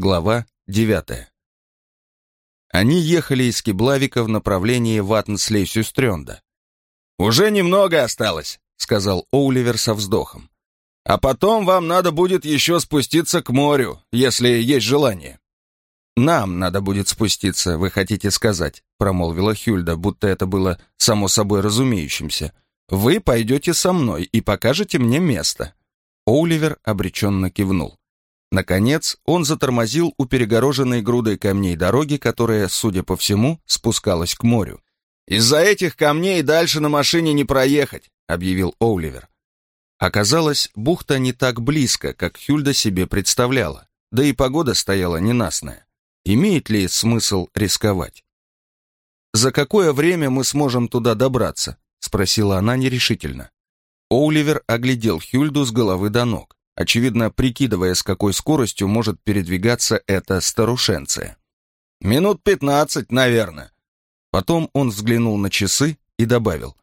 Глава 9. Они ехали из Киблавика в направлении Ваттенслей-Сюстрёнда. «Уже немного осталось», — сказал Оуливер со вздохом. «А потом вам надо будет еще спуститься к морю, если есть желание». «Нам надо будет спуститься, вы хотите сказать», — промолвила Хюльда, будто это было само собой разумеющимся. «Вы пойдете со мной и покажете мне место». Оуливер обреченно кивнул. Наконец, он затормозил у перегороженной грудой камней дороги, которая, судя по всему, спускалась к морю. «Из-за этих камней дальше на машине не проехать», — объявил Оуливер. Оказалось, бухта не так близко, как Хюльда себе представляла, да и погода стояла ненастная. Имеет ли смысл рисковать? «За какое время мы сможем туда добраться?» — спросила она нерешительно. Оуливер оглядел Хюльду с головы до ног очевидно прикидывая, с какой скоростью может передвигаться эта старушенция. «Минут пятнадцать, наверное». Потом он взглянул на часы и добавил.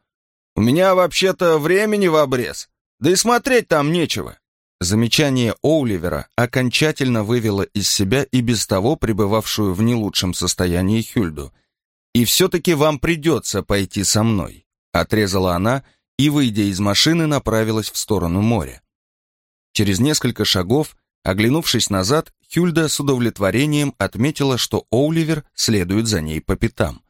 «У меня вообще-то времени в обрез, да и смотреть там нечего». Замечание Оуливера окончательно вывело из себя и без того пребывавшую в не лучшем состоянии Хюльду. «И все-таки вам придется пойти со мной», — отрезала она и, выйдя из машины, направилась в сторону моря. Через несколько шагов, оглянувшись назад, Хюльда с удовлетворением отметила, что Оуливер следует за ней по пятам.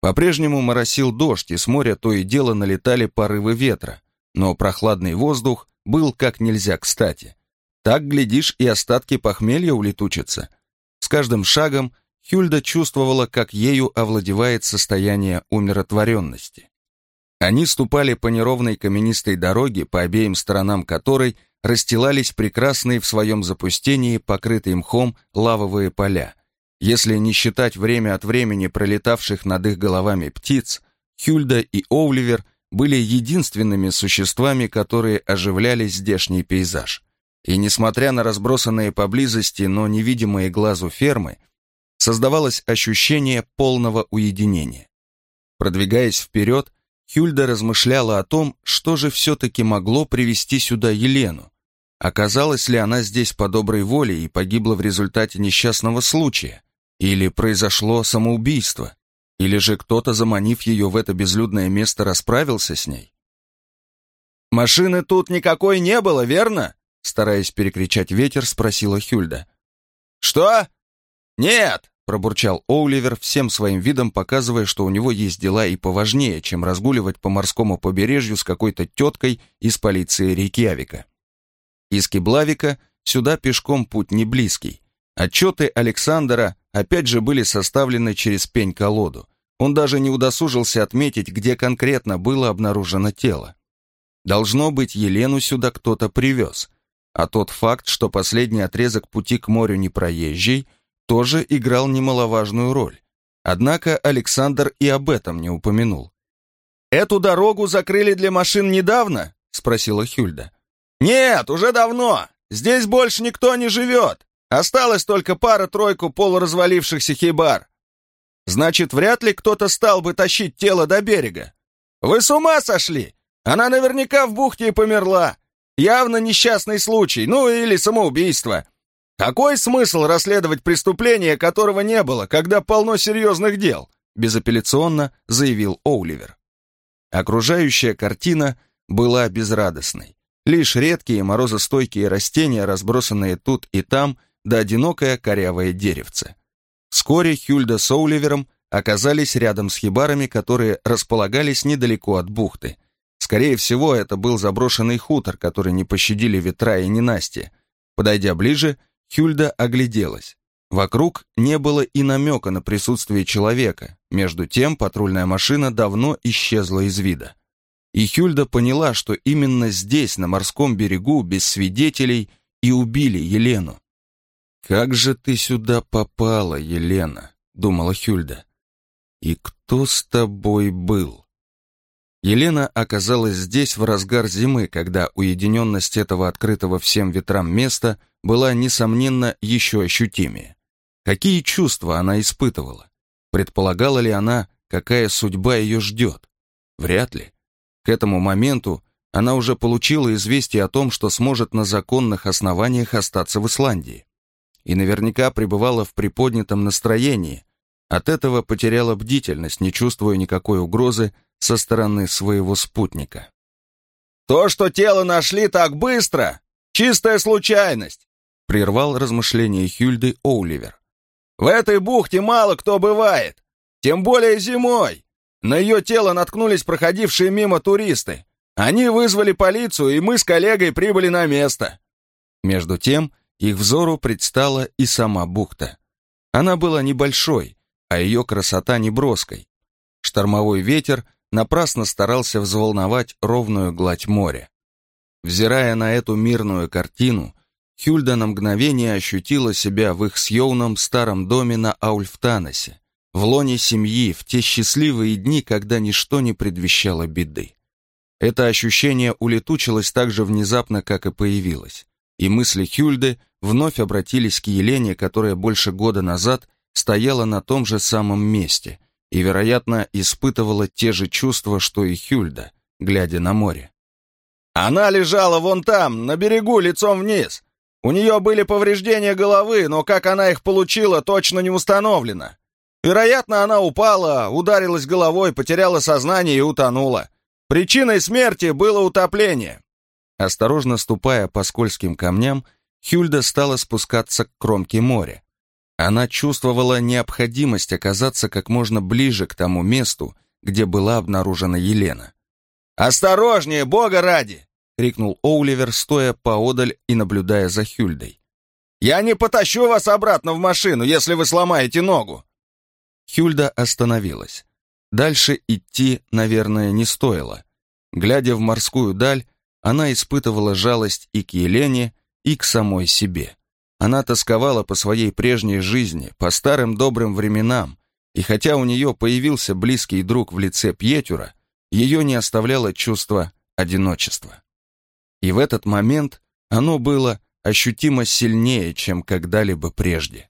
По-прежнему моросил дождь, и с моря то и дело налетали порывы ветра, но прохладный воздух был как нельзя кстати. Так, глядишь, и остатки похмелья улетучатся. С каждым шагом Хюльда чувствовала, как ею овладевает состояние умиротворенности. Они ступали по неровной каменистой дороге, по обеим сторонам которой – расстилались прекрасные в своем запустении, покрытые мхом, лавовые поля. Если не считать время от времени пролетавших над их головами птиц, Хюльда и Оуливер были единственными существами, которые оживляли здешний пейзаж. И несмотря на разбросанные поблизости, но невидимые глазу фермы, создавалось ощущение полного уединения. Продвигаясь вперед, Хюльда размышляла о том, что же все-таки могло привести сюда Елену. Оказалась ли она здесь по доброй воле и погибла в результате несчастного случая? Или произошло самоубийство? Или же кто-то, заманив ее в это безлюдное место, расправился с ней? «Машины тут никакой не было, верно?» Стараясь перекричать ветер, спросила Хюльда. «Что?» «Нет, пробурчал Оуливер, всем своим видом показывая, что у него есть дела и поважнее, чем разгуливать по морскому побережью с какой-то теткой из полиции Рейкьявика. Из Киблавика сюда пешком путь не близкий. Отчеты Александра опять же были составлены через пень-колоду. Он даже не удосужился отметить, где конкретно было обнаружено тело. Должно быть, Елену сюда кто-то привез. А тот факт, что последний отрезок пути к морю не проезжий – тоже играл немаловажную роль. Однако Александр и об этом не упомянул. «Эту дорогу закрыли для машин недавно?» — спросила Хюльда. «Нет, уже давно. Здесь больше никто не живет. Осталось только пара-тройку полуразвалившихся хибар. Значит, вряд ли кто-то стал бы тащить тело до берега. Вы с ума сошли? Она наверняка в бухте и померла. Явно несчастный случай, ну или самоубийство. Какой смысл расследовать преступление, которого не было, когда полно серьезных дел? Безапелляционно заявил Оуливер. Окружающая картина была безрадостной. Лишь редкие морозостойкие растения, разбросанные тут и там, да одинокое корявое деревце. Вскоре Хюльда с Оуливером оказались рядом с хибарами, которые располагались недалеко от бухты. Скорее всего, это был заброшенный хутор, который не пощадили ветра и ненастья. Подойдя ближе, Хюльда огляделась. Вокруг не было и намека на присутствие человека. Между тем патрульная машина давно исчезла из вида. И Хюльда поняла, что именно здесь, на морском берегу, без свидетелей, и убили Елену. «Как же ты сюда попала, Елена?» — думала Хюльда. «И кто с тобой был?» Елена оказалась здесь в разгар зимы, когда уединенность этого открытого всем ветрам места была, несомненно, еще ощутимее. Какие чувства она испытывала? Предполагала ли она, какая судьба ее ждет? Вряд ли. К этому моменту она уже получила известие о том, что сможет на законных основаниях остаться в Исландии. и наверняка пребывала в приподнятом настроении. От этого потеряла бдительность, не чувствуя никакой угрозы со стороны своего спутника. «То, что тело нашли так быстро, чистая случайность!» прервал размышления Хюльды Оуливер. «В этой бухте мало кто бывает, тем более зимой. На ее тело наткнулись проходившие мимо туристы. Они вызвали полицию, и мы с коллегой прибыли на место». Между тем, их взору предстала и сама бухта. Она была небольшой, а ее красота неброской. Штормовой ветер напрасно старался взволновать ровную гладь моря. Взирая на эту мирную картину, Хюльда на мгновение ощутила себя в их съемном старом доме на Аульфтаносе, в лоне семьи, в те счастливые дни, когда ничто не предвещало беды. Это ощущение улетучилось так же внезапно, как и появилось, и мысли Хюльды вновь обратились к Елене, которая больше года назад стояла на том же самом месте и, вероятно, испытывала те же чувства, что и Хюльда, глядя на море. «Она лежала вон там, на берегу, лицом вниз. У нее были повреждения головы, но как она их получила, точно не установлено. Вероятно, она упала, ударилась головой, потеряла сознание и утонула. Причиной смерти было утопление». Осторожно ступая по скользким камням, Хюльда стала спускаться к кромке моря. Она чувствовала необходимость оказаться как можно ближе к тому месту, где была обнаружена Елена. «Осторожнее, бога ради!» — крикнул Оуливер, стоя поодаль и наблюдая за Хюльдой. «Я не потащу вас обратно в машину, если вы сломаете ногу!» Хюльда остановилась. Дальше идти, наверное, не стоило. Глядя в морскую даль, она испытывала жалость и к Елене, и к самой себе. Она тосковала по своей прежней жизни, по старым добрым временам, и хотя у нее появился близкий друг в лице Пьетюра, ее не оставляло чувство одиночества. И в этот момент оно было ощутимо сильнее, чем когда-либо прежде.